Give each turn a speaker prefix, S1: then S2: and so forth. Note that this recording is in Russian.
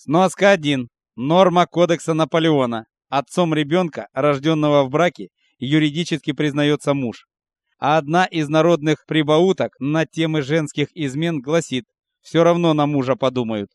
S1: Сноска 1. Норма Кодекса Наполеона. Отцом ребенка, рожденного в браке, юридически признается муж. А одна из народных прибауток на темы женских измен гласит: все равно на мужа подумают.